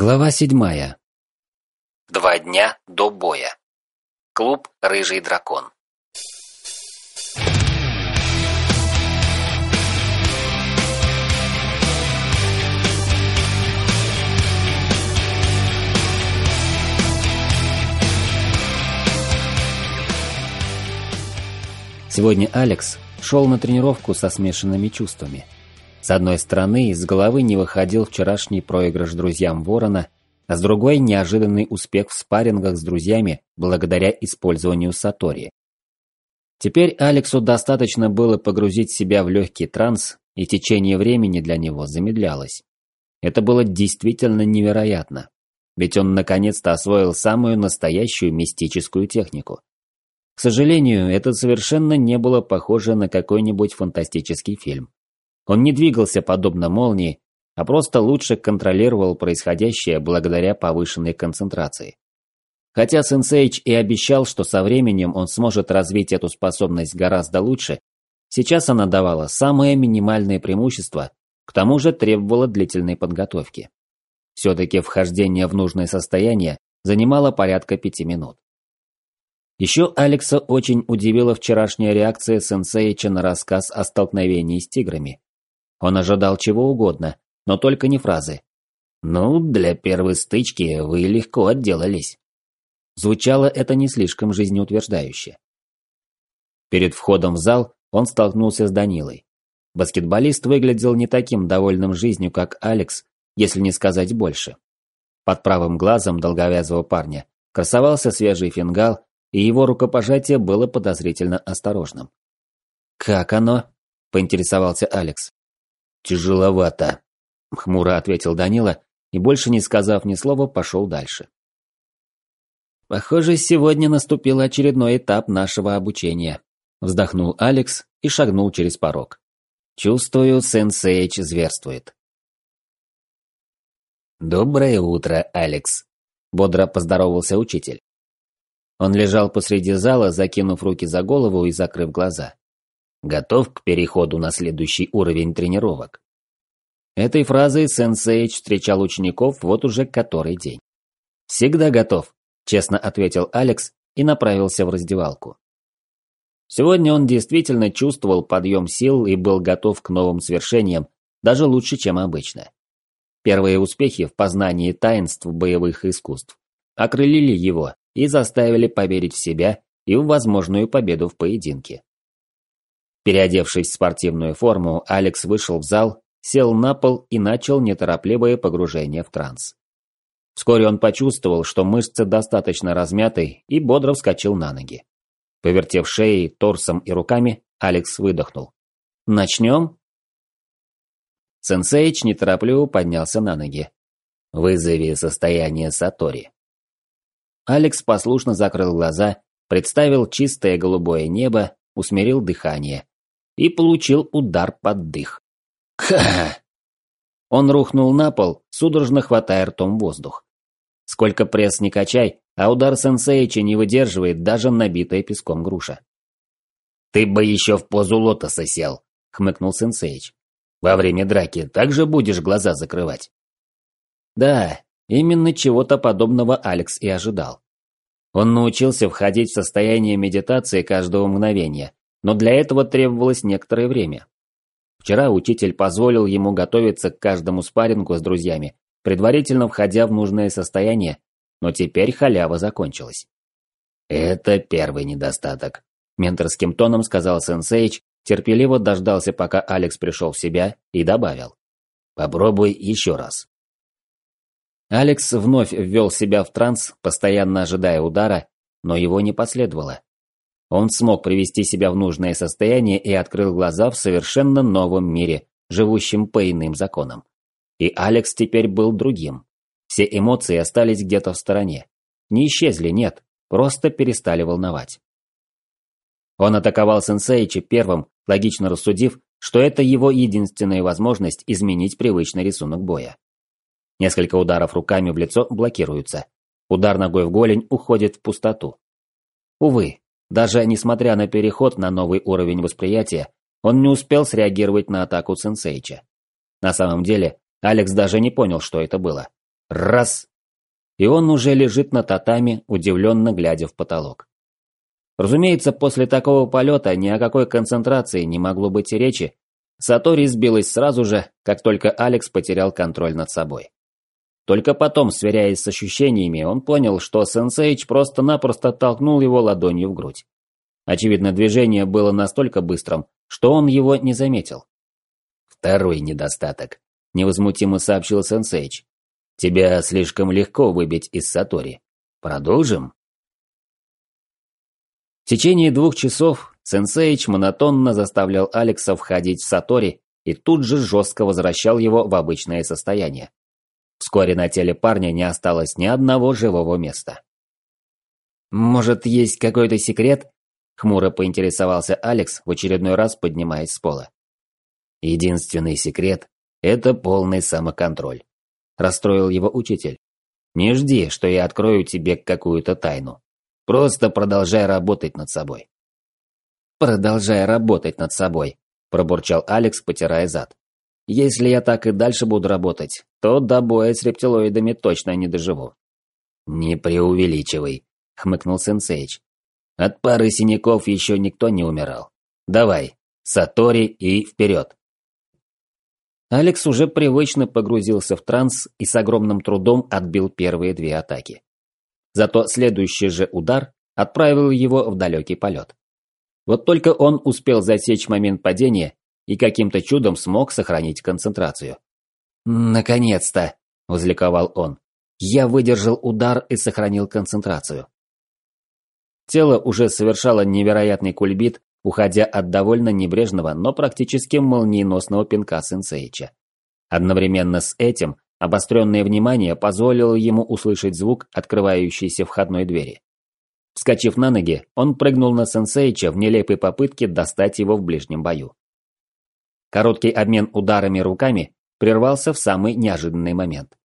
Глава седьмая. Два дня до боя. Клуб «Рыжий дракон». Сегодня Алекс шел на тренировку со смешанными чувствами. С одной стороны, из головы не выходил вчерашний проигрыш друзьям Ворона, а с другой – неожиданный успех в спаррингах с друзьями благодаря использованию Сатори. Теперь Алексу достаточно было погрузить себя в легкий транс, и течение времени для него замедлялось. Это было действительно невероятно, ведь он наконец-то освоил самую настоящую мистическую технику. К сожалению, это совершенно не было похоже на какой-нибудь фантастический фильм. Он не двигался подобно молнии, а просто лучше контролировал происходящее благодаря повышенной концентрации. Хотя Сенсейч и обещал, что со временем он сможет развить эту способность гораздо лучше, сейчас она давала самое минимальное преимущество, к тому же требовала длительной подготовки. Все-таки вхождение в нужное состояние занимало порядка пяти минут. Еще Алекса очень удивила вчерашняя реакция сенсеича на рассказ о столкновении с тиграми. Он ожидал чего угодно, но только не фразы. «Ну, для первой стычки вы легко отделались». Звучало это не слишком жизнеутверждающе. Перед входом в зал он столкнулся с Данилой. Баскетболист выглядел не таким довольным жизнью, как Алекс, если не сказать больше. Под правым глазом долговязого парня красовался свежий фингал и его рукопожатие было подозрительно осторожным. «Как оно?» – поинтересовался Алекс. «Тяжеловато», – хмуро ответил Данила и, больше не сказав ни слова, пошел дальше. «Похоже, сегодня наступил очередной этап нашего обучения», – вздохнул Алекс и шагнул через порог. «Чувствую, сенсейч зверствует». «Доброе утро, Алекс», – бодро поздоровался учитель. Он лежал посреди зала, закинув руки за голову и закрыв глаза. Готов к переходу на следующий уровень тренировок. Этой фразой сенсейч встречал учеников вот уже который день. «Всегда готов», – честно ответил Алекс и направился в раздевалку. Сегодня он действительно чувствовал подъем сил и был готов к новым свершениям, даже лучше, чем обычно. Первые успехи в познании таинств боевых искусств окрылили его и заставили поверить в себя и в возможную победу в поединке. Переодевшись в спортивную форму, Алекс вышел в зал, сел на пол и начал неторопливое погружение в транс. Вскоре он почувствовал, что мышцы достаточно размяты и бодро вскочил на ноги. Повертев шеей, торсом и руками, Алекс выдохнул. «Начнем?» Сенсейч неторопливо поднялся на ноги. «Вызови состояние Сатори». Алекс послушно закрыл глаза, представил чистое голубое небо, усмирил дыхание и получил удар под дых. Ха! Он рухнул на пол, судорожно хватая ртом воздух. Сколько пресс не качай, а удар сенсеича не выдерживает даже набитая песком груша. «Ты бы еще в позу лотоса сел», — хмыкнул сенсеич. «Во время драки также будешь глаза закрывать». Да, Именно чего-то подобного Алекс и ожидал. Он научился входить в состояние медитации каждого мгновения, но для этого требовалось некоторое время. Вчера учитель позволил ему готовиться к каждому спаррингу с друзьями, предварительно входя в нужное состояние, но теперь халява закончилась. «Это первый недостаток», – менторским тоном сказал сенсейч, терпеливо дождался, пока Алекс пришел в себя, и добавил. «Попробуй еще раз». Алекс вновь ввел себя в транс, постоянно ожидая удара, но его не последовало. Он смог привести себя в нужное состояние и открыл глаза в совершенно новом мире, живущем по иным законам. И Алекс теперь был другим. Все эмоции остались где-то в стороне. Не исчезли, нет, просто перестали волновать. Он атаковал Сенсеича первым, логично рассудив, что это его единственная возможность изменить привычный рисунок боя. Несколько ударов руками в лицо блокируются. Удар ногой в голень уходит в пустоту. Увы, даже несмотря на переход на новый уровень восприятия, он не успел среагировать на атаку Сенсейча. На самом деле, Алекс даже не понял, что это было. Раз. И он уже лежит на татами, удивленно глядя в потолок. Разумеется, после такого полета ни о какой концентрации не могло быть и речи. Сатори сбилась сразу же, как только Алекс потерял контроль над собой. Только потом, сверяясь с ощущениями, он понял, что Сенсейч просто-напросто толкнул его ладонью в грудь. Очевидно, движение было настолько быстрым, что он его не заметил. «Второй недостаток», – невозмутимо сообщил Сенсейч. «Тебя слишком легко выбить из Сатори. Продолжим?» В течение двух часов Сенсейч монотонно заставлял Алекса входить в Сатори и тут же жестко возвращал его в обычное состояние. Вскоре на теле парня не осталось ни одного живого места. «Может, есть какой-то секрет?» – хмуро поинтересовался Алекс, в очередной раз поднимаясь с пола. «Единственный секрет – это полный самоконтроль», – расстроил его учитель. «Не жди, что я открою тебе какую-то тайну. Просто продолжай работать над собой. Продолжай работать над собой, пробурчал Алекс, потирая зад. Если я так и дальше буду работать, то до боя с рептилоидами точно не доживу. Не преувеличивай, хмыкнул Сенсейч. От пары синяков еще никто не умирал. Давай, Сатори и вперед. Алекс уже привычно погрузился в транс и с огромным трудом отбил первые две атаки. Зато следующий же удар отправил его в далекий полет. Вот только он успел засечь момент падения и каким-то чудом смог сохранить концентрацию. «Наконец-то!» – возликовал он. «Я выдержал удар и сохранил концентрацию». Тело уже совершало невероятный кульбит, уходя от довольно небрежного, но практически молниеносного пинка Сенсеича. Одновременно с этим Обостренное внимание позволило ему услышать звук открывающейся входной двери. Вскочив на ноги, он прыгнул на сенсейча в нелепой попытке достать его в ближнем бою. Короткий обмен ударами руками прервался в самый неожиданный момент.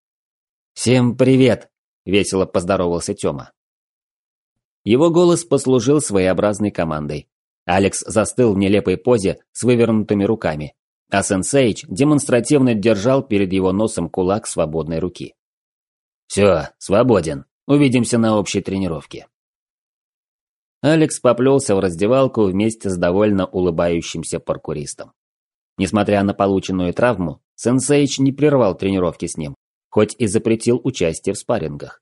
«Всем привет!» – весело поздоровался Тёма. Его голос послужил своеобразной командой. Алекс застыл в нелепой позе с вывернутыми руками, а Сенсейч демонстративно держал перед его носом кулак свободной руки. «Все, свободен. Увидимся на общей тренировке». Алекс поплелся в раздевалку вместе с довольно улыбающимся паркуристом. Несмотря на полученную травму, Сенсейч не прервал тренировки с ним, хоть и запретил участие в спаррингах.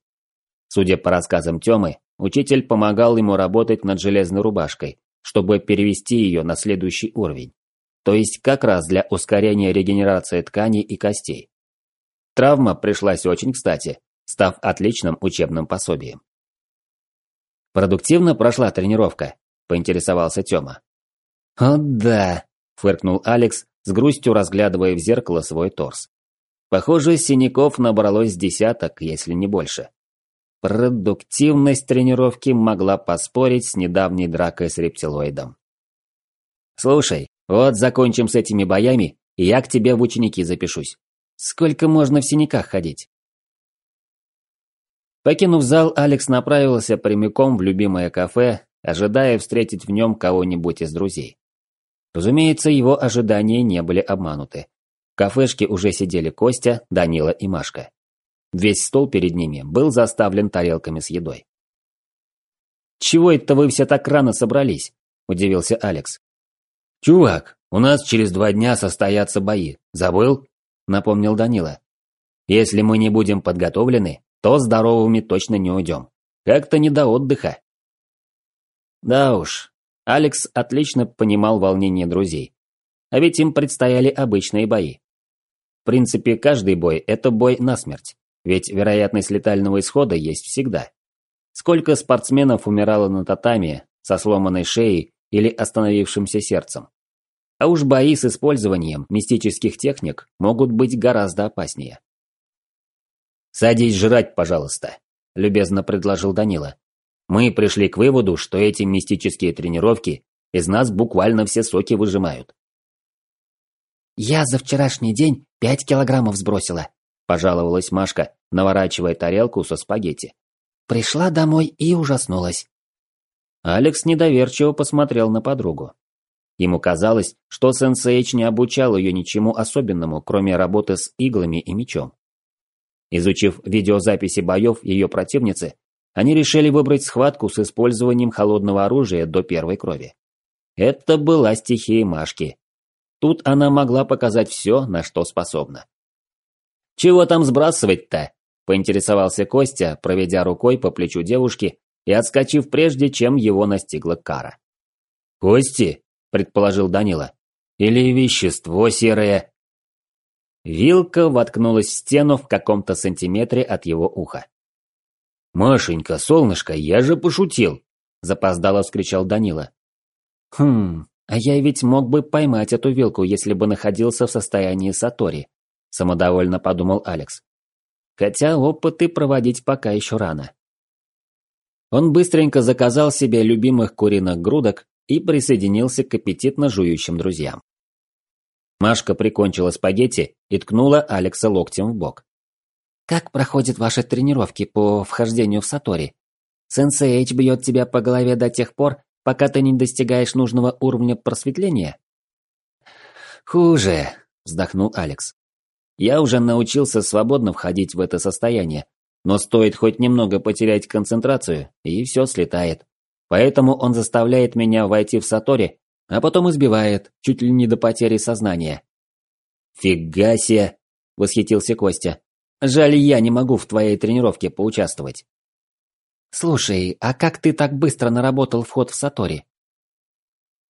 Судя по рассказам Тёмы, учитель помогал ему работать над железной рубашкой, чтобы перевести ее на следующий уровень то есть как раз для ускорения регенерации тканей и костей. Травма пришлась очень кстати, став отличным учебным пособием. «Продуктивно прошла тренировка?» – поинтересовался Тёма. «О да», – фыркнул Алекс, с грустью разглядывая в зеркало свой торс. Похоже, синяков набралось десяток, если не больше. Продуктивность тренировки могла поспорить с недавней дракой с рептилоидом. «Слушай, вот закончим с этими боями, и я к тебе в ученики запишусь. Сколько можно в синяках ходить? Покинув зал, Алекс направился прямиком в любимое кафе, ожидая встретить в нем кого-нибудь из друзей. Разумеется, его ожидания не были обмануты. В кафешке уже сидели Костя, Данила и Машка. Весь стол перед ними был заставлен тарелками с едой. «Чего это вы все так рано собрались?» – удивился Алекс. «Чувак, у нас через два дня состоятся бои. Забыл?» – напомнил Данила. «Если мы не будем подготовлены, то здоровыми точно не уйдем. Как-то не до отдыха». Да уж, Алекс отлично понимал волнение друзей. А ведь им предстояли обычные бои. В принципе, каждый бой – это бой насмерть. Ведь вероятность летального исхода есть всегда. Сколько спортсменов умирало на татами, со сломанной шеей или остановившимся сердцем. А уж бои с использованием мистических техник могут быть гораздо опаснее. «Садись жрать, пожалуйста», – любезно предложил Данила. «Мы пришли к выводу, что эти мистические тренировки из нас буквально все соки выжимают». «Я за вчерашний день пять килограммов сбросила», – пожаловалась Машка, наворачивая тарелку со спагетти. «Пришла домой и ужаснулась». Алекс недоверчиво посмотрел на подругу. Ему казалось, что Сенсейч не обучал ее ничему особенному, кроме работы с иглами и мечом. Изучив видеозаписи боев ее противницы, они решили выбрать схватку с использованием холодного оружия до первой крови. Это была стихия Машки. Тут она могла показать все, на что способна. «Чего там сбрасывать-то?» – поинтересовался Костя, проведя рукой по плечу девушки и отскочив прежде, чем его настигла кара. «Кости?» – предположил Данила. «Или вещество серое?» Вилка воткнулась в стену в каком-то сантиметре от его уха. «Машенька, солнышко, я же пошутил!» – запоздало вскричал Данила. «Хм, а я ведь мог бы поймать эту вилку, если бы находился в состоянии сатори», – самодовольно подумал Алекс. Хотя опыты проводить пока еще рано. Он быстренько заказал себе любимых куриных грудок и присоединился к аппетитно жующим друзьям. Машка прикончила спагетти и ткнула Алекса локтем в бок. «Как проходят ваши тренировки по вхождению в Сатори? Сенсейч бьет тебя по голове до тех пор, пока ты не достигаешь нужного уровня просветления?» «Хуже», – вздохнул Алекс. «Я уже научился свободно входить в это состояние, но стоит хоть немного потерять концентрацию, и все слетает. Поэтому он заставляет меня войти в Сатори, а потом избивает, чуть ли не до потери сознания. «Фига себе!» – восхитился Костя. «Жаль, я не могу в твоей тренировке поучаствовать». «Слушай, а как ты так быстро наработал вход в Сатори?»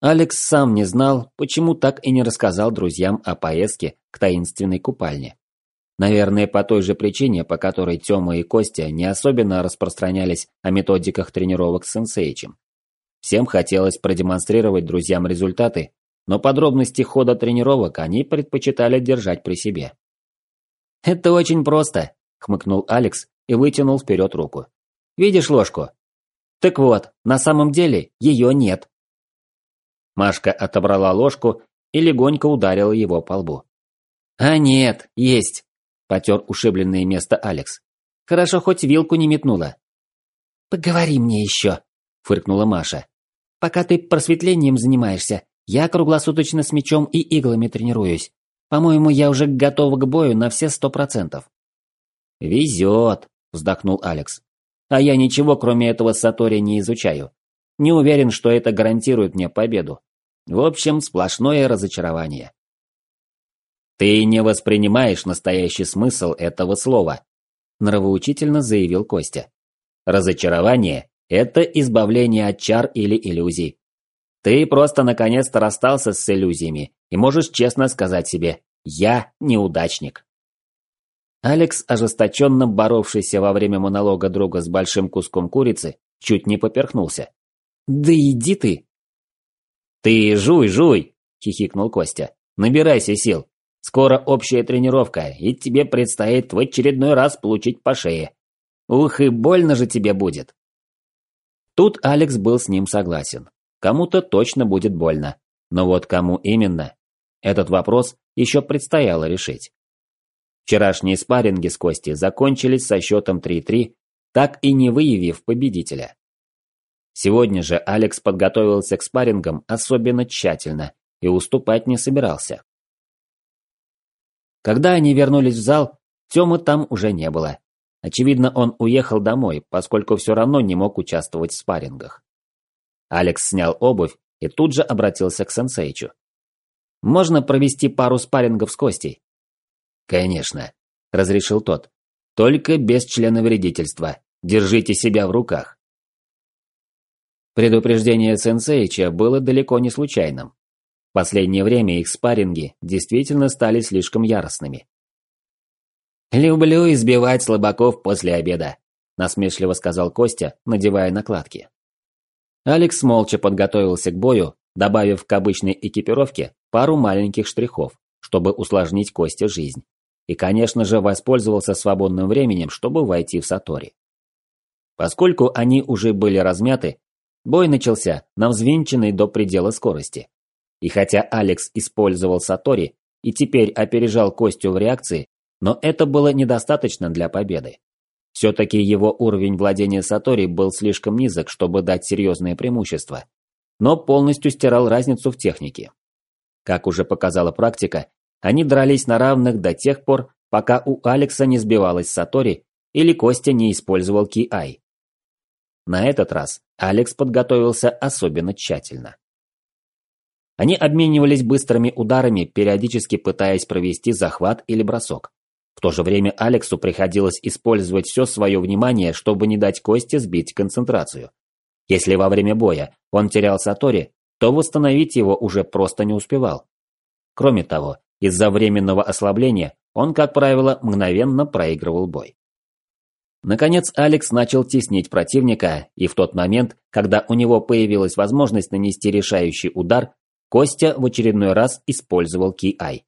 Алекс сам не знал, почему так и не рассказал друзьям о поездке к таинственной купальне. Наверное, по той же причине, по которой Тёма и Костя не особенно распространялись о методиках тренировок с сенсеичем. Всем хотелось продемонстрировать друзьям результаты, но подробности хода тренировок они предпочитали держать при себе. «Это очень просто», – хмыкнул Алекс и вытянул вперед руку. «Видишь ложку? Так вот, на самом деле ее нет». Машка отобрала ложку и легонько ударила его по лбу. «А нет, есть. Потер ушибленное место Алекс. Хорошо, хоть вилку не метнула. «Поговори мне еще», – фыркнула Маша. «Пока ты просветлением занимаешься, я круглосуточно с мечом и иглами тренируюсь. По-моему, я уже готова к бою на все сто процентов». «Везет», – вздохнул Алекс. «А я ничего, кроме этого Сатори, не изучаю. Не уверен, что это гарантирует мне победу. В общем, сплошное разочарование». «Ты не воспринимаешь настоящий смысл этого слова», – нравоучительно заявил Костя. «Разочарование – это избавление от чар или иллюзий. Ты просто наконец-то расстался с иллюзиями и можешь честно сказать себе «я неудачник». Алекс, ожесточенно боровшийся во время монолога друга с большим куском курицы, чуть не поперхнулся. «Да иди ты!» «Ты жуй, жуй!» – хихикнул Костя. «Набирайся сил. Скоро общая тренировка, и тебе предстоит в очередной раз получить по шее. Ух, и больно же тебе будет. Тут Алекс был с ним согласен. Кому-то точно будет больно. Но вот кому именно? Этот вопрос еще предстояло решить. Вчерашние спарринги с Костей закончились со счетом 3-3, так и не выявив победителя. Сегодня же Алекс подготовился к спаррингам особенно тщательно и уступать не собирался. Когда они вернулись в зал, Тёмы там уже не было. Очевидно, он уехал домой, поскольку все равно не мог участвовать в спаррингах. Алекс снял обувь и тут же обратился к сенсейчу. «Можно провести пару спаррингов с Костей?» «Конечно», – разрешил тот. «Только без члена вредительства. Держите себя в руках». Предупреждение сенсейча было далеко не случайным. В последнее время их спарринги действительно стали слишком яростными. «Люблю избивать слабаков после обеда», – насмешливо сказал Костя, надевая накладки. Алекс молча подготовился к бою, добавив к обычной экипировке пару маленьких штрихов, чтобы усложнить Косте жизнь. И, конечно же, воспользовался свободным временем, чтобы войти в Сатори. Поскольку они уже были размяты, бой начался на взвинченной до предела скорости. И хотя Алекс использовал Сатори и теперь опережал Костю в реакции, но это было недостаточно для победы. Все-таки его уровень владения Сатори был слишком низок, чтобы дать серьезное преимущество, но полностью стирал разницу в технике. Как уже показала практика, они дрались на равных до тех пор, пока у Алекса не сбивалась Сатори или Костя не использовал Ки-Ай. На этот раз Алекс подготовился особенно тщательно. Они обменивались быстрыми ударами, периодически пытаясь провести захват или бросок. В то же время Алексу приходилось использовать все свое внимание, чтобы не дать Косте сбить концентрацию. Если во время боя он терял Сатори, то восстановить его уже просто не успевал. Кроме того, из-за временного ослабления он, как правило, мгновенно проигрывал бой. Наконец Алекс начал теснить противника, и в тот момент, когда у него появилась возможность нанести решающий удар, Костя в очередной раз использовал Ки-Ай.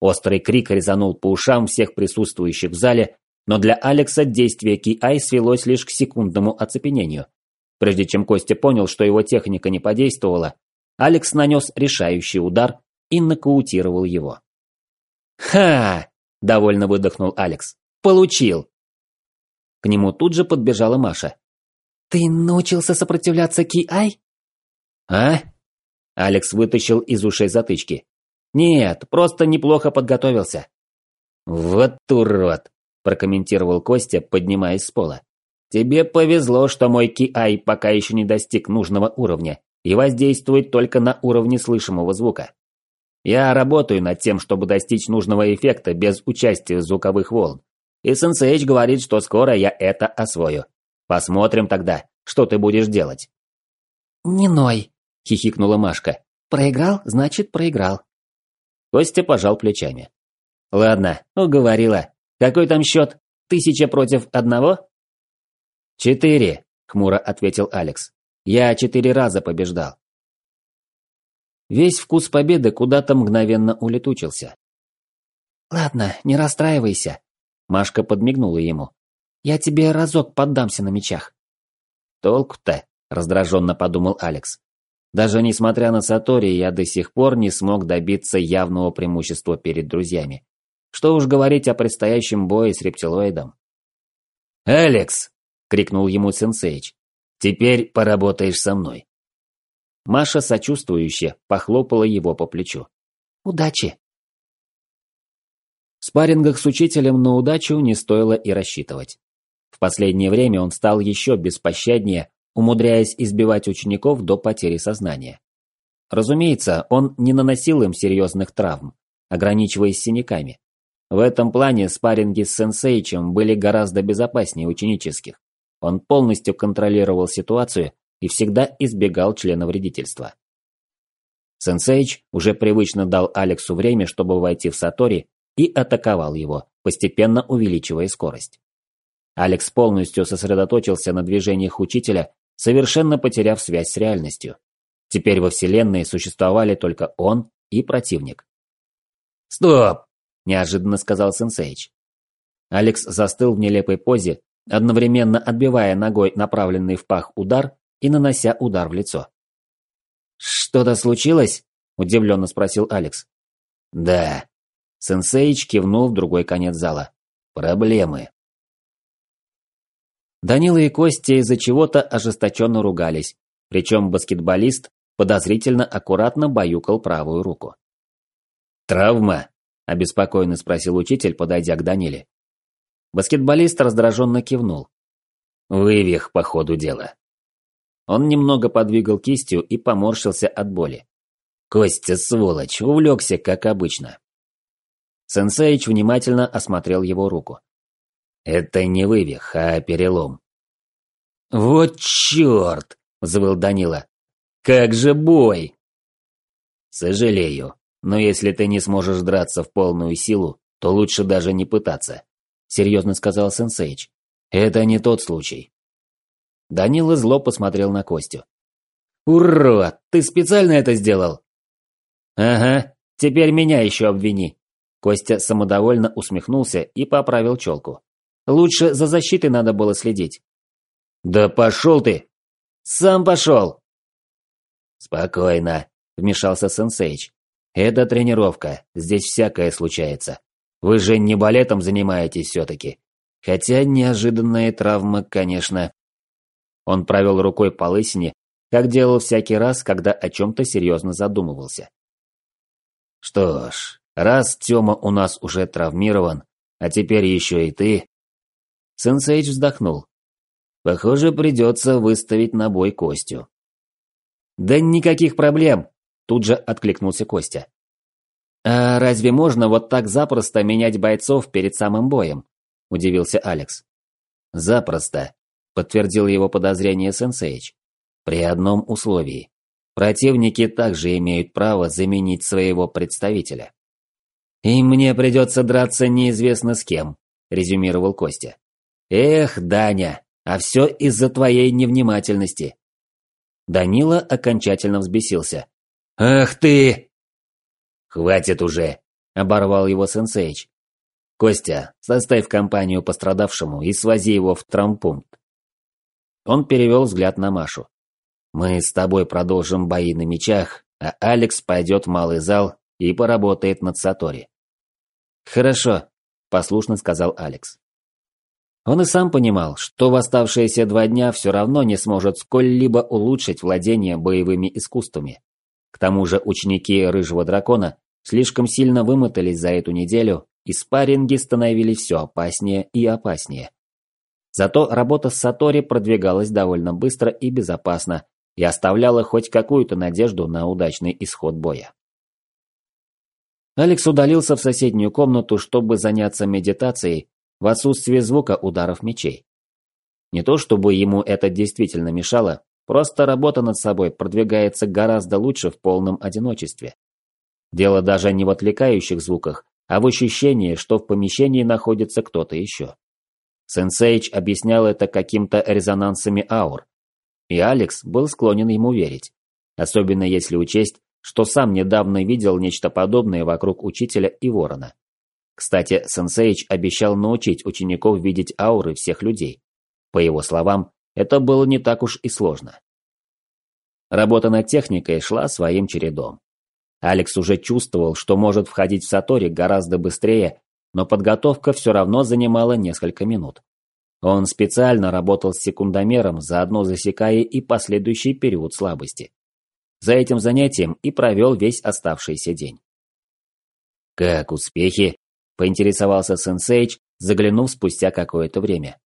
Острый крик резанул по ушам всех присутствующих в зале, но для Алекса действие Ки-Ай свелось лишь к секундному оцепенению. Прежде чем Костя понял, что его техника не подействовала, Алекс нанес решающий удар и нокаутировал его. «Ха!» – довольно выдохнул Алекс. «Получил!» К нему тут же подбежала Маша. «Ты научился сопротивляться Ки-Ай?» «А?» Алекс вытащил из ушей затычки. «Нет, просто неплохо подготовился». «Вот урод!» – прокомментировал Костя, поднимаясь с пола. «Тебе повезло, что мой Ки-Ай пока еще не достиг нужного уровня и воздействует только на уровне слышимого звука. Я работаю над тем, чтобы достичь нужного эффекта без участия звуковых волн. И Сенсейч говорит, что скоро я это освою. Посмотрим тогда, что ты будешь делать. «Не ной», – хихикнула Машка. «Проиграл, значит, проиграл». Костя пожал плечами. «Ладно, уговорила. Какой там счет? Тысяча против одного?» «Четыре», – хмуро ответил Алекс. «Я четыре раза побеждал». Весь вкус победы куда-то мгновенно улетучился. «Ладно, не расстраивайся», Машка подмигнула ему. «Я тебе разок поддамся на мечах». «Толку-то?» – раздраженно подумал Алекс. «Даже несмотря на Сатори, я до сих пор не смог добиться явного преимущества перед друзьями. Что уж говорить о предстоящем бое с рептилоидом». «Алекс!» – крикнул ему Сенсейч. «Теперь поработаешь со мной». Маша сочувствующе похлопала его по плечу. «Удачи!» В спаррингах с учителем на удачу не стоило и рассчитывать. В последнее время он стал еще беспощаднее, умудряясь избивать учеников до потери сознания. Разумеется, он не наносил им серьезных травм, ограничиваясь синяками. В этом плане спарринги с сенсейчем были гораздо безопаснее ученических. Он полностью контролировал ситуацию и всегда избегал члена вредительства. Сенсейч уже привычно дал Алексу время, чтобы войти в Сатори и атаковал его, постепенно увеличивая скорость. Алекс полностью сосредоточился на движениях учителя, совершенно потеряв связь с реальностью. Теперь во Вселенной существовали только он и противник. «Стоп!» – неожиданно сказал Сенсейч. Алекс застыл в нелепой позе, одновременно отбивая ногой направленный в пах удар и нанося удар в лицо. «Что-то случилось?» – удивленно спросил Алекс. «Да», Сенсейч кивнул в другой конец зала. Проблемы. Данила и Костя из-за чего-то ожесточенно ругались, причем баскетболист подозрительно аккуратно баюкал правую руку. «Травма?» – обеспокоенно спросил учитель, подойдя к Даниле. Баскетболист раздраженно кивнул. «Вывих по ходу дела». Он немного подвигал кистью и поморщился от боли. Костя, сволочь, увлекся, как обычно. Сенсейч внимательно осмотрел его руку. «Это не вывих, а перелом». «Вот черт!» – взвыл Данила. «Как же бой!» «Сожалею, но если ты не сможешь драться в полную силу, то лучше даже не пытаться», – серьезно сказал Сенсейч. «Это не тот случай». Данила зло посмотрел на Костю. «Урод, ты специально это сделал?» «Ага, теперь меня еще обвини», Костя самодовольно усмехнулся и поправил челку. Лучше за защитой надо было следить. «Да пошел ты!» «Сам пошел!» «Спокойно», – вмешался Сенсейч. «Это тренировка, здесь всякое случается. Вы же не балетом занимаетесь все-таки. Хотя неожиданная травма, конечно...» Он провел рукой по лысине, как делал всякий раз, когда о чем-то серьезно задумывался. «Что ж, Раз Тёма у нас уже травмирован, А теперь еще и ты. Сенсейч вздохнул. Похоже, придется выставить на бой Костю. Да никаких проблем, тут же откликнулся Костя. А разве можно вот так запросто менять бойцов перед самым боем? Удивился Алекс. Запросто, подтвердил его подозрение Сенсейч. При одном условии. Противники также имеют право заменить своего представителя. «И мне придется драться неизвестно с кем», – резюмировал Костя. «Эх, Даня, а все из-за твоей невнимательности». Данила окончательно взбесился. «Ах ты!» «Хватит уже!» – оборвал его сенсейч. «Костя, составь компанию пострадавшему и свози его в травмпункт». Он перевел взгляд на Машу. «Мы с тобой продолжим бои на мечах, а Алекс пойдет в малый зал и поработает над Сатори». «Хорошо», – послушно сказал Алекс. Он и сам понимал, что в оставшиеся два дня все равно не сможет сколь-либо улучшить владение боевыми искусствами. К тому же ученики Рыжего Дракона слишком сильно вымотались за эту неделю, и спарринги становились все опаснее и опаснее. Зато работа с Сатори продвигалась довольно быстро и безопасно, и оставляла хоть какую-то надежду на удачный исход боя. Алекс удалился в соседнюю комнату, чтобы заняться медитацией в отсутствие звука ударов мечей. Не то чтобы ему это действительно мешало, просто работа над собой продвигается гораздо лучше в полном одиночестве. Дело даже не в отвлекающих звуках, а в ощущении, что в помещении находится кто-то еще. Сенсейч объяснял это каким-то резонансами аур, и Алекс был склонен ему верить, особенно если учесть, что сам недавно видел нечто подобное вокруг учителя и ворона. Кстати, Сенсейч обещал научить учеников видеть ауры всех людей. По его словам, это было не так уж и сложно. Работа над техникой шла своим чередом. Алекс уже чувствовал, что может входить в Сатори гораздо быстрее, но подготовка все равно занимала несколько минут. Он специально работал с секундомером, заодно засекая и последующий период слабости. За этим занятием и провел весь оставшийся день. «Как успехи?» Поинтересовался Сенсейч, заглянув спустя какое-то время.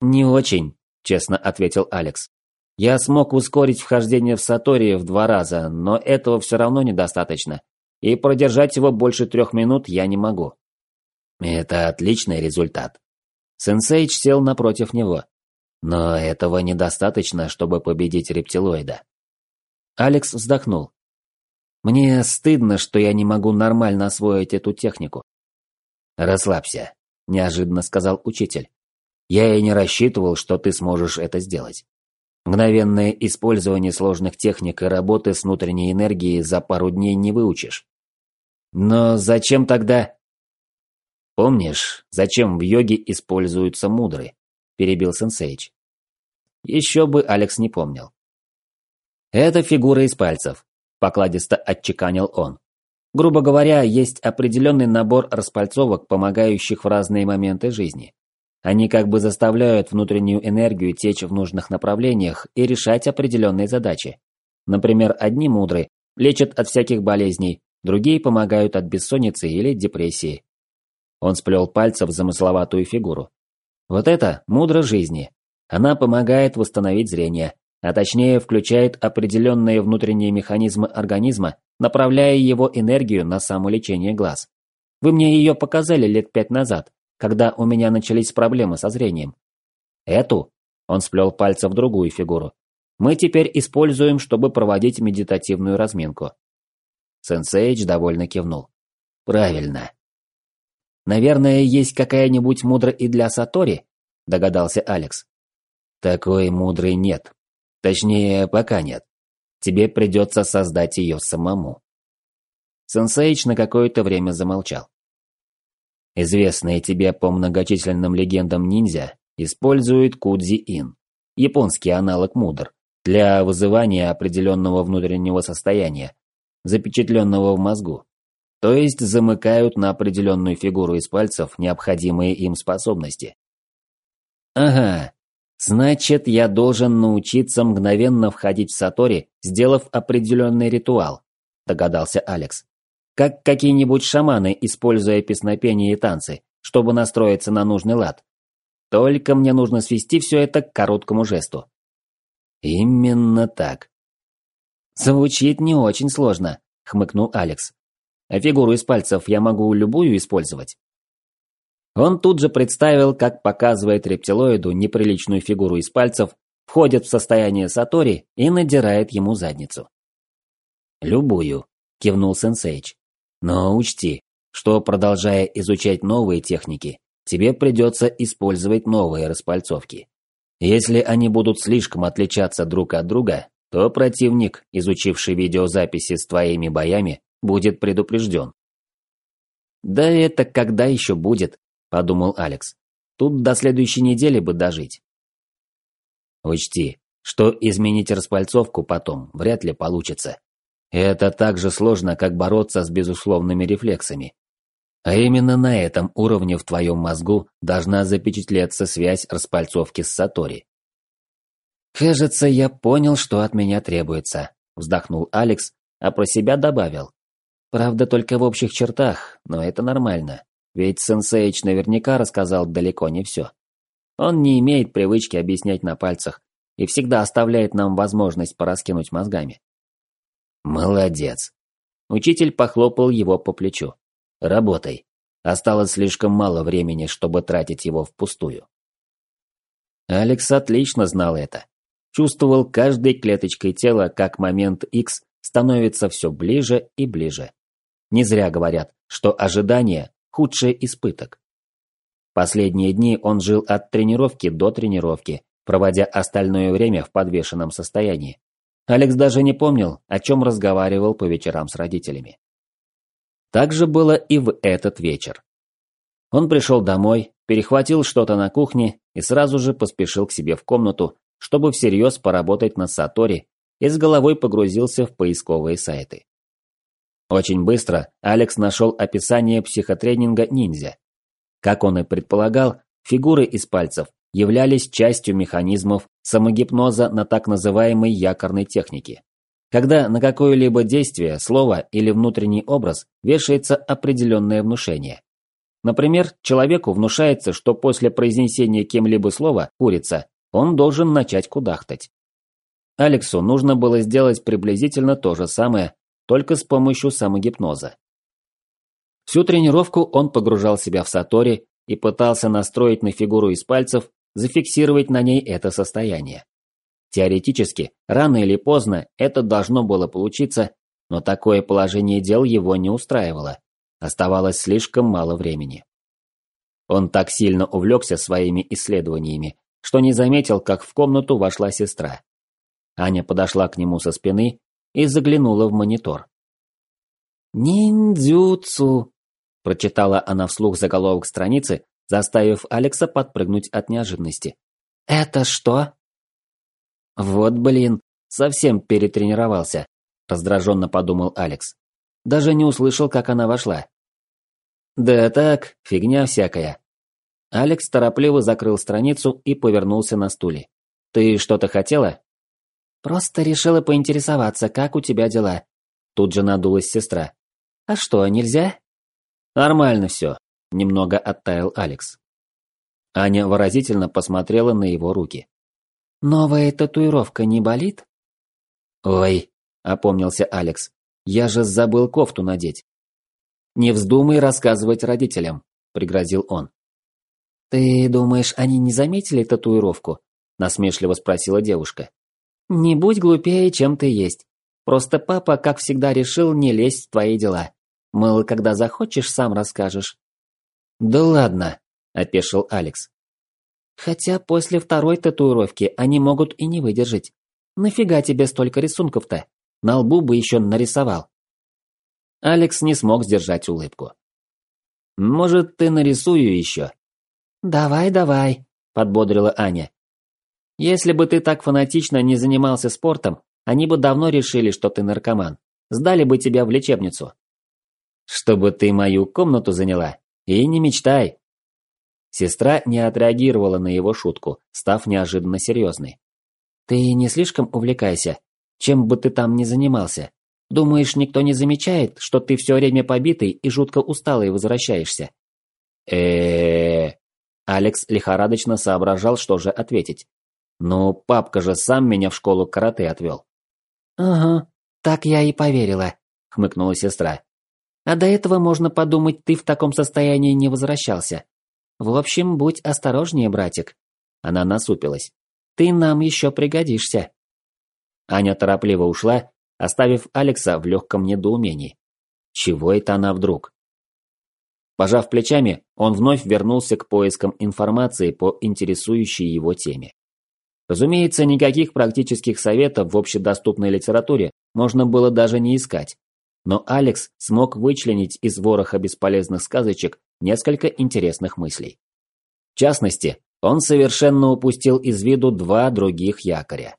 «Не очень», – честно ответил Алекс. «Я смог ускорить вхождение в Сатори в два раза, но этого все равно недостаточно, и продержать его больше трех минут я не могу». «Это отличный результат». Сенсейч сел напротив него. «Но этого недостаточно, чтобы победить рептилоида». Алекс вздохнул. «Мне стыдно, что я не могу нормально освоить эту технику. «Расслабься», – неожиданно сказал учитель. «Я и не рассчитывал, что ты сможешь это сделать. Мгновенное использование сложных техник и работы с внутренней энергией за пару дней не выучишь». «Но зачем тогда...» «Помнишь, зачем в йоге используются мудры?» – перебил Сенсейч. Еще бы Алекс не помнил. «Это фигура из пальцев», – покладисто отчеканил он. Грубо говоря, есть определенный набор распальцовок, помогающих в разные моменты жизни. Они как бы заставляют внутреннюю энергию течь в нужных направлениях и решать определенные задачи. Например, одни мудры лечат от всяких болезней, другие помогают от бессонницы или депрессии. Он сплел пальцем в замысловатую фигуру. Вот это мудра жизни. Она помогает восстановить зрение, а точнее включает определенные внутренние механизмы организма, направляя его энергию на самолечение глаз. Вы мне ее показали лет пять назад, когда у меня начались проблемы со зрением. Эту, он сплел пальцы в другую фигуру, мы теперь используем, чтобы проводить медитативную разминку. Сенсейч довольно кивнул. Правильно. Наверное, есть какая-нибудь мудра и для Сатори, догадался Алекс. Такой мудрой нет. Точнее, пока нет. Тебе придется создать ее самому. Сенсейч на какое-то время замолчал. Известные тебе по многочисленным легендам ниндзя используют Кудзи-ин, японский аналог мудр, для вызывания определенного внутреннего состояния, запечатленного в мозгу. То есть замыкают на определенную фигуру из пальцев необходимые им способности. Ага, Значит, я должен научиться мгновенно входить в Сатори, сделав определенный ритуал, догадался Алекс. Как какие-нибудь шаманы, используя песнопение и танцы, чтобы настроиться на нужный лад. Только мне нужно свести все это к короткому жесту. Именно так. Звучит не очень сложно, хмыкнул Алекс. А фигуру из пальцев я могу любую использовать. Он тут же представил, как показывает рептилоиду неприличную фигуру из пальцев, входит в состояние Сатори и надирает ему задницу. «Любую», – кивнул Сенсейч. «Но учти, что, продолжая изучать новые техники, тебе придется использовать новые распальцовки. Если они будут слишком отличаться друг от друга, то противник, изучивший видеозаписи с твоими боями, будет предупрежден. «Да это когда еще будет?» – подумал Алекс. «Тут до следующей недели бы дожить». Учти, что изменить распальцовку потом вряд ли получится. Это так же сложно, как бороться с безусловными рефлексами. А именно на этом уровне в твоем мозгу должна запечатлеться связь распальцовки с Сатори. «Кажется, я понял, что от меня требуется», – вздохнул Алекс, а про себя добавил. «Правда, только в общих чертах, но это нормально, ведь Сенсейч наверняка рассказал далеко не все. Он не имеет привычки объяснять на пальцах и всегда оставляет нам возможность пораскинуть мозгами». «Молодец!» Учитель похлопал его по плечу. «Работай. Осталось слишком мало времени, чтобы тратить его впустую». Алекс отлично знал это чувствовал каждой клеточкой тела, как момент X становится все ближе и ближе. Не зря говорят, что ожидание – худший испыток. Последние дни он жил от тренировки до тренировки, проводя остальное время в подвешенном состоянии. Алекс даже не помнил, о чем разговаривал по вечерам с родителями. Так же было и в этот вечер. Он пришел домой, перехватил что-то на кухне и сразу же поспешил к себе в комнату, чтобы всерьез поработать над Сатори и с головой погрузился в поисковые сайты. Очень быстро Алекс нашел описание психотренинга ниндзя. Как он и предполагал, фигуры из пальцев являлись частью механизмов самогипноза на так называемой якорной технике. Когда на какое-либо действие, слово или внутренний образ вешается определенное внушение. Например, человеку внушается, что после произнесения кем-либо слова «курица» он должен начать кудахтать. Алексу нужно было сделать приблизительно то же самое, только с помощью самогипноза. Всю тренировку он погружал себя в сатори и пытался настроить на фигуру из пальцев, зафиксировать на ней это состояние. Теоретически, рано или поздно это должно было получиться, но такое положение дел его не устраивало. Оставалось слишком мало времени. Он так сильно увлекся своими исследованиями, что не заметил, как в комнату вошла сестра. Аня подошла к нему со спины и заглянула в монитор. «Ниндзюцу», – прочитала она вслух заголовок страницы, заставив Алекса подпрыгнуть от неожиданности. «Это что?» «Вот блин, совсем перетренировался», – раздраженно подумал Алекс. Даже не услышал, как она вошла. «Да так, фигня всякая. Алекс торопливо закрыл страницу и повернулся на стуле. «Ты что-то хотела?» «Просто решила поинтересоваться, как у тебя дела». Тут же надулась сестра. «А что, нельзя?» «Нормально все», – немного оттаял Алекс. Аня выразительно посмотрела на его руки. «Новая татуировка не болит?» «Ой», – опомнился Алекс, – «я же забыл кофту надеть». «Не вздумай рассказывать родителям», – пригрозил он. «Ты думаешь, они не заметили татуировку?» – насмешливо спросила девушка. «Не будь глупее, чем ты есть. Просто папа, как всегда, решил не лезть в твои дела. Мол, когда захочешь, сам расскажешь». «Да ладно», – опешил Алекс. «Хотя после второй татуировки они могут и не выдержать. Нафига тебе столько рисунков-то? На лбу бы еще нарисовал». Алекс не смог сдержать улыбку. «Может, ты нарисую еще?» «Давай, давай», – подбодрила Аня. «Если бы ты так фанатично не занимался спортом, они бы давно решили, что ты наркоман. Сдали бы тебя в лечебницу». «Чтобы ты мою комнату заняла? И не мечтай». Сестра не отреагировала на его шутку, став неожиданно серьезной. «Ты не слишком увлекайся. Чем бы ты там ни занимался. Думаешь, никто не замечает, что ты все время побитый и жутко усталый возвращаешься?» э Алекс лихорадочно соображал, что же ответить. «Ну, папка же сам меня в школу карате отвел». «Ага, так я и поверила», — хмыкнула сестра. «А до этого, можно подумать, ты в таком состоянии не возвращался. В общем, будь осторожнее, братик». Она насупилась. «Ты нам еще пригодишься». Аня торопливо ушла, оставив Алекса в легком недоумении. Чего это она вдруг? Пожав плечами, он вновь вернулся к поискам информации по интересующей его теме. Разумеется, никаких практических советов в общедоступной литературе можно было даже не искать. Но Алекс смог вычленить из вороха бесполезных сказочек несколько интересных мыслей. В частности, он совершенно упустил из виду два других якоря.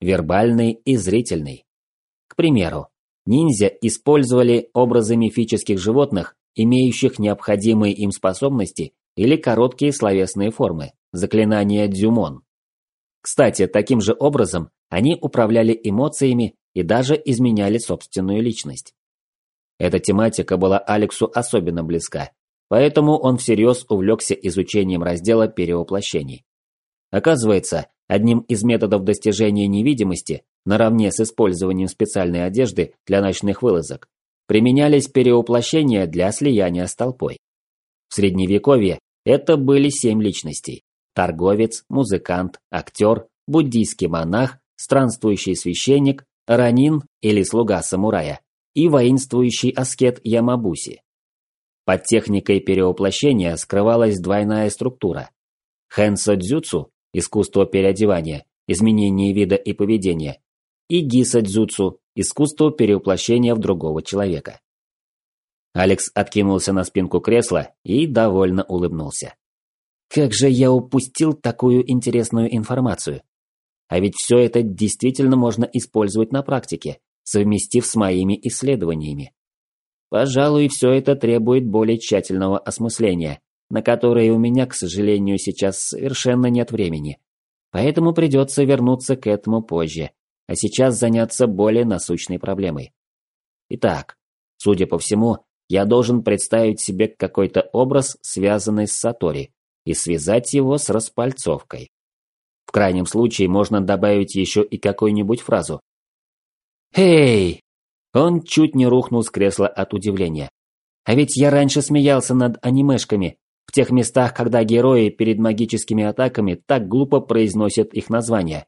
Вербальный и зрительный. К примеру, ниндзя использовали образы мифических животных имеющих необходимые им способности или короткие словесные формы, заклинания Дзюмон. Кстати, таким же образом они управляли эмоциями и даже изменяли собственную личность. Эта тематика была Алексу особенно близка, поэтому он всерьез увлекся изучением раздела перевоплощений. Оказывается, одним из методов достижения невидимости, наравне с использованием специальной одежды для ночных вылазок, применялись перевоплощения для слияния с толпой. В Средневековье это были семь личностей. Торговец, музыкант, актер, буддийский монах, странствующий священник, ранин или слуга самурая и воинствующий аскет Ямабуси. Под техникой перевоплощения скрывалась двойная структура. Хэнсо-дзюцу – искусство переодевания, изменение вида и поведения, и гисо-дзюцу искусство перевоплощения в другого человека. Алекс откинулся на спинку кресла и довольно улыбнулся. Как же я упустил такую интересную информацию. А ведь все это действительно можно использовать на практике, совместив с моими исследованиями. Пожалуй, все это требует более тщательного осмысления, на которое у меня, к сожалению, сейчас совершенно нет времени. Поэтому придется вернуться к этому позже, а сейчас заняться более насущной проблемой. Итак, судя по всему, я должен представить себе какой-то образ, связанный с Сатори, и связать его с распальцовкой. В крайнем случае можно добавить еще и какую-нибудь фразу. «Эй!» Он чуть не рухнул с кресла от удивления. А ведь я раньше смеялся над анимешками, в тех местах, когда герои перед магическими атаками так глупо произносят их названия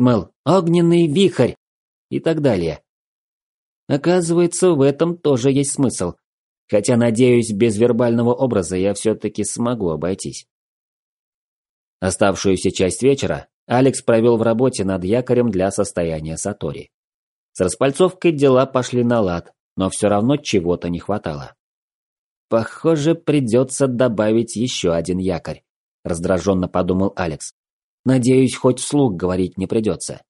мол, огненный вихрь и так далее. Оказывается, в этом тоже есть смысл. Хотя, надеюсь, без вербального образа я все-таки смогу обойтись. Оставшуюся часть вечера Алекс провел в работе над якорем для состояния Сатори. С распальцовкой дела пошли на лад, но все равно чего-то не хватало. «Похоже, придется добавить еще один якорь», – раздраженно подумал Алекс. Надеюсь, хоть вслух говорить не придется.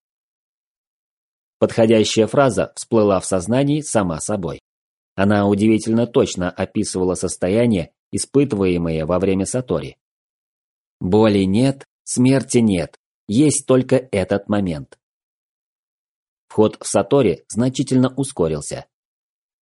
Подходящая фраза всплыла в сознании сама собой. Она удивительно точно описывала состояние, испытываемое во время Сатори. Боли нет, смерти нет, есть только этот момент. Вход в Сатори значительно ускорился.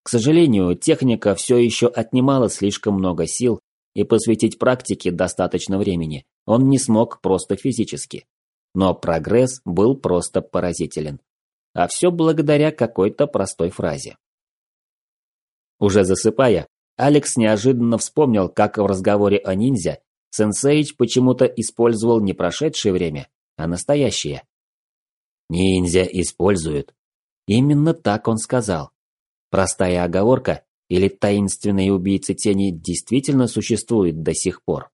К сожалению, техника все еще отнимала слишком много сил, и посвятить практике достаточно времени он не смог просто физически. Но прогресс был просто поразителен. А все благодаря какой-то простой фразе. Уже засыпая, Алекс неожиданно вспомнил, как в разговоре о ниндзя Сенсейч почему-то использовал не прошедшее время, а настоящее. «Ниндзя используют». Именно так он сказал. Простая оговорка, или таинственные убийцы тени действительно существуют до сих пор?